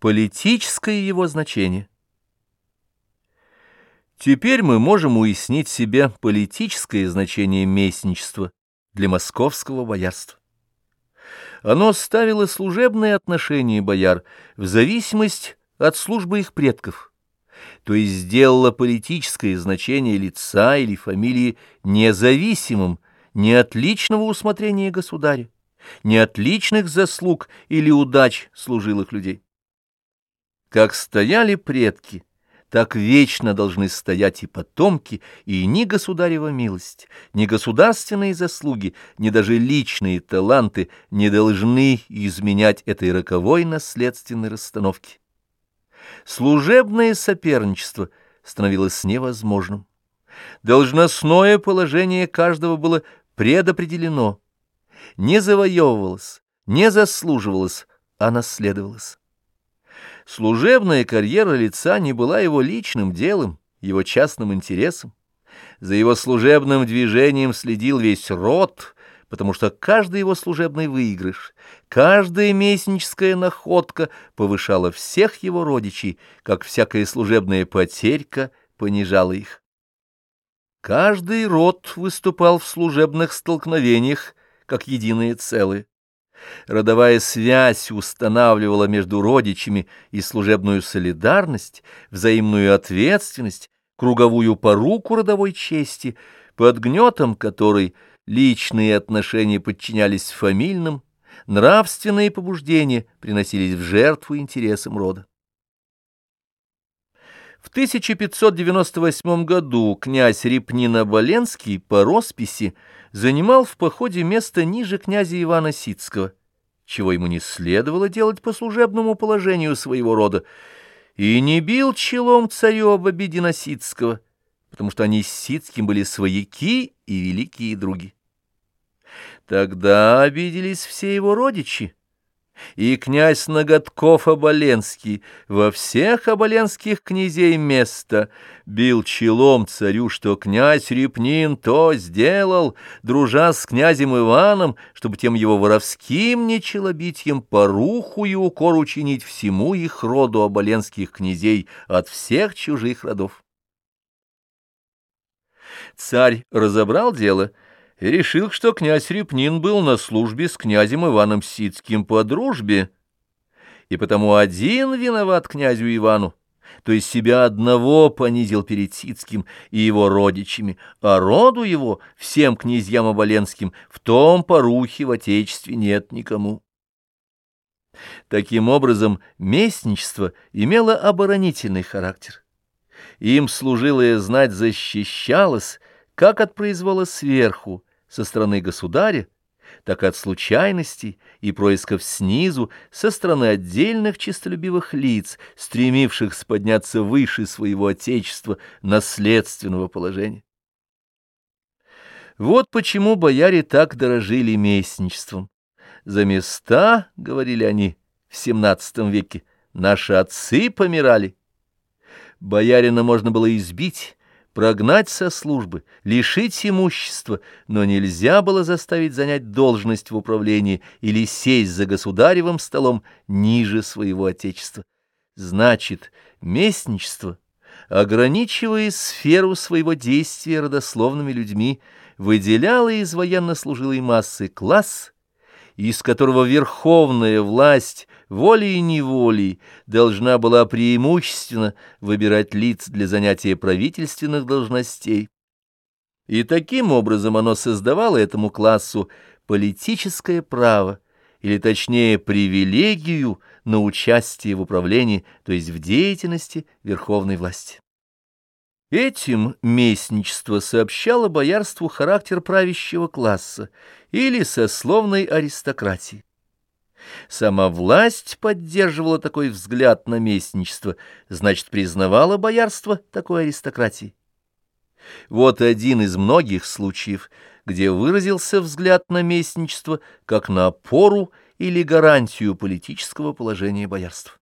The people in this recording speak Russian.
Политическое его значение. Теперь мы можем уяснить себе политическое значение местничества для московского боярства. Оно ставило служебные отношения бояр в зависимость от службы их предков, то есть сделало политическое значение лица или фамилии независимым, не от личного усмотрения государя, не от личных заслуг или удач служилых людей. Как стояли предки, так вечно должны стоять и потомки, и ни государева милость, ни государственные заслуги, ни даже личные таланты не должны изменять этой роковой наследственной расстановки. Служебное соперничество становилось невозможным. Должностное положение каждого было предопределено, не завоевывалось, не заслуживалось, а наследовалось. Служебная карьера лица не была его личным делом, его частным интересом. За его служебным движением следил весь род, потому что каждый его служебный выигрыш, каждая местническая находка повышала всех его родичей, как всякая служебная потерька понижала их. Каждый род выступал в служебных столкновениях, как единое целое. Родовая связь устанавливала между родичами и служебную солидарность, взаимную ответственность, круговую поруку родовой чести, под гнетом которой личные отношения подчинялись фамильным, нравственные побуждения приносились в жертву интересам рода. В 1598 году князь Репнина-Боленский по росписи занимал в походе место ниже князя Ивана Сицкого, чего ему не следовало делать по служебному положению своего рода, и не бил челом царю об обиде на потому что они с Сицким были свояки и великие други. Тогда обиделись все его родичи, и князь Ноготков Оболенский во всех оболенских князей место бил челом царю, что князь Репнин то сделал, дружа с князем Иваном, чтобы тем его воровским нечелобитьем поруху и укор учинить всему их роду оболенских князей от всех чужих родов. Царь разобрал дело — и решил, что князь Репнин был на службе с князем Иваном Сицким по дружбе, и потому один виноват князю Ивану, то есть себя одного понизил перед Сицким и его родичами, а роду его, всем князьям оболенским, в том порухе в отечестве нет никому. Таким образом, местничество имело оборонительный характер. Им служилая знать защищалась, как от произвола сверху, со стороны государя, так и от случайностей и происков снизу со стороны отдельных честолюбивых лиц, стремившихся подняться выше своего отечества наследственного положения. Вот почему бояре так дорожили местничеством. За места, — говорили они в XVII веке, — наши отцы помирали. Боярина можно было избить, прогнать со службы, лишить имущества, но нельзя было заставить занять должность в управлении или сесть за государевым столом ниже своего отечества. Значит, местничество, ограничивая сферу своего действия родословными людьми, выделяло из военнослужилой массы класс, из которого верховная власть волей и неволей должна была преимущественно выбирать лиц для занятия правительственных должностей. И таким образом оно создавало этому классу политическое право, или точнее привилегию на участие в управлении, то есть в деятельности верховной власти. Этим местничество сообщало боярству характер правящего класса или сословной аристократии. Сама власть поддерживала такой взгляд на местничество, значит, признавала боярство такой аристократии. Вот один из многих случаев, где выразился взгляд на местничество как на опору или гарантию политического положения боярства.